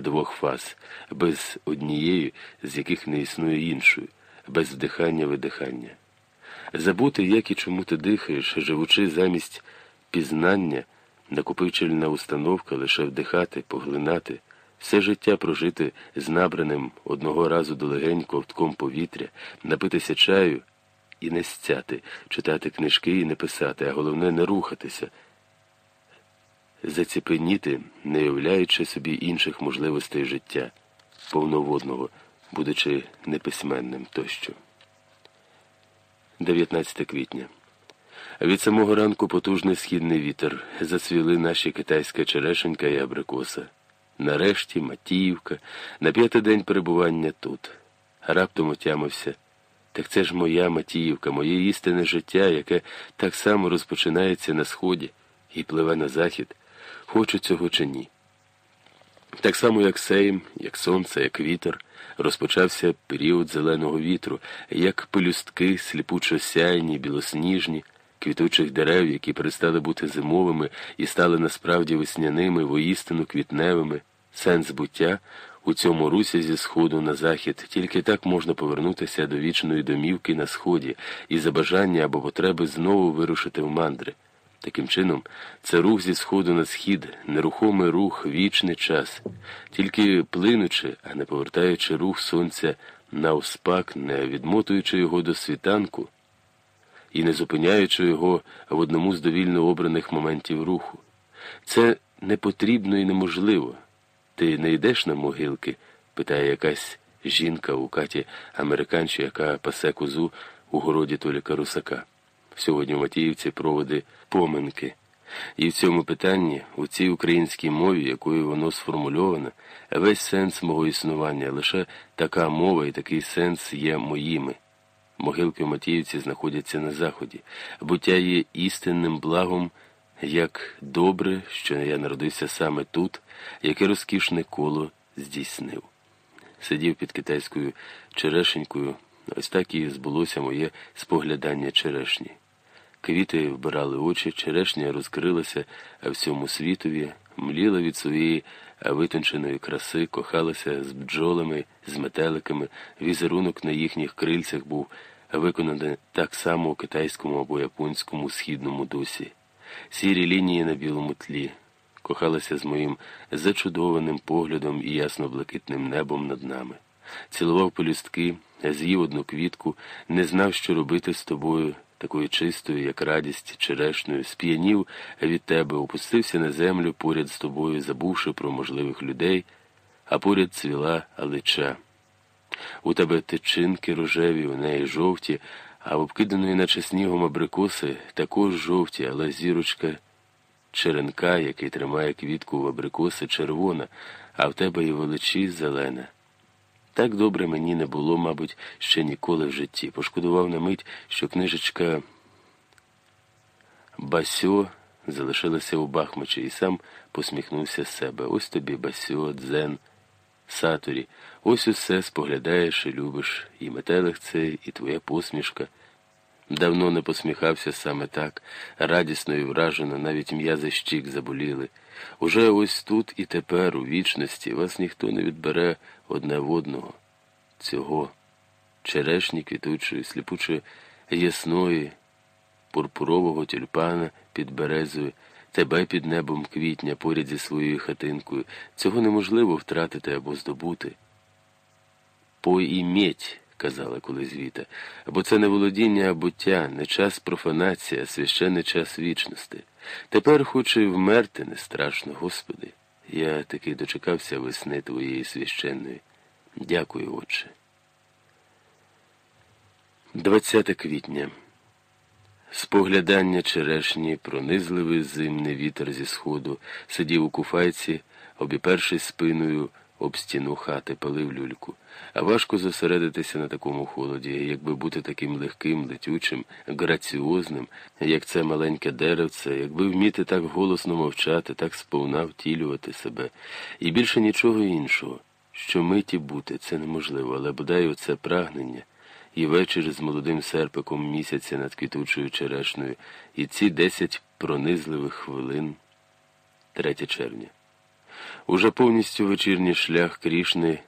двох фаз, без однієї, з яких не існує іншої, без вдихання видихання. Забути, як і чому ти дихаєш, живучи замість пізнання, накопичельна установка лише вдихати, поглинати, все життя прожити з набраним одного разу до легень ковтком повітря, напитися чаю і не стяти, читати книжки і не писати, а головне не рухатися заціпеніти, не являючи собі інших можливостей життя, повноводного, будучи неписьменним тощо. 19 квітня. Від самого ранку потужний східний вітер зацвіли наші китайська черешенька і абрикоса. Нарешті Матіївка, на п'ятий день перебування тут. Раптом отямився. Так це ж моя Матіївка, моє істинне життя, яке так само розпочинається на сході і пливе на захід, хочу цього чи ні. Так само, як сейм, як сонце, як вітер, розпочався період зеленого вітру, як пелюстки, сліпучо сяйні, білосніжні, квітучих дерев, які перестали бути зимовими і стали насправді весняними, воістину квітневими, сенс буття у цьому русі зі сходу на захід, тільки так можна повернутися до вічної домівки на сході і за бажання або потреби знову вирушити в мандри. Таким чином, це рух зі сходу на схід, нерухомий рух, вічний час, тільки плинучи, а не повертаючи рух сонця навспак, не відмотуючи його до світанку і не зупиняючи його в одному з довільно обраних моментів руху. Це не потрібно і неможливо. Ти не йдеш на могилки? питає якась жінка у каті американчі, яка пасе козу у городі Толіка Русака. Сьогодні в Матіївці проводи поминки. І в цьому питанні, у цій українській мові, якою воно сформульоване, весь сенс мого існування, лише така мова і такий сенс є моїми. Могилки в Матіївці знаходяться на заході. Буття є істинним благом, як добре, що я народився саме тут, яке розкішне коло здійснив. Сидів під китайською черешенькою, ось так і збулося моє споглядання черешні. Квіти вбирали очі, черешня розкрилася всьому світові, мліла від своєї витонченої краси, кохалася з бджолами, з метеликами, візерунок на їхніх крильцях був виконаний так само у китайському або японському східному досі, сірі лінії на білому тлі, кохалася з моїм зачудованим поглядом і ясно-блакитним небом над нами, цілував полюстки, з'їв одну квітку, не знав, що робити з тобою такою чистою, як радість черешною, сп'янів від тебе, опустився на землю поряд з тобою, забувши про можливих людей, а поряд цвіла алича. У тебе тичинки рожеві, у неї жовті, а в обкиданої, наче снігом абрикоси, також жовті, але зірочка черенка, який тримає квітку в абрикоси, червона, а в тебе і величі зелена. Так добре мені не було, мабуть, ще ніколи в житті. Пошкодував на мить, що книжечка Басьо залишилася у Бахмачі і сам посміхнувся з себе. Ось тобі Басьо, Дзен, Саторі. Ось усе споглядаєш і любиш, і метелих цей, і твоя посмішка. Давно не посміхався саме так, радісно і вражено, навіть м'язи щік заболіли. Уже ось тут і тепер, у вічності, вас ніхто не відбере одне в одного. Цього черешні квітучої, сліпучої ясної, пурпурового тюльпана під березою, тебе під небом квітня поряд зі своєю хатинкою. Цього неможливо втратити або здобути. Поіміть казала колись Віта, бо це не володіння, а буття, не час профанація, а священний час вічності. Тепер хоч і вмерти не страшно, Господи. Я таки дочекався весни твоєї священної. Дякую, Отче. 20 квітня. Споглядання черешні, пронизливий зимний вітер зі сходу, сидів у куфайці, обіпершись спиною об стіну хати, палив люльку. А важко зосередитися на такому холоді, якби бути таким легким, летючим, граціозним, як це маленьке деревце, якби вміти так голосно мовчати, так сповна втілювати себе, і більше нічого іншого. Що миті бути, це неможливо, але бодай оце прагнення, і вечір з молодим серпиком місяця над квітучою черешною, і ці десять пронизливих хвилин 3 червня. Уже повністю вечірній шлях Крішни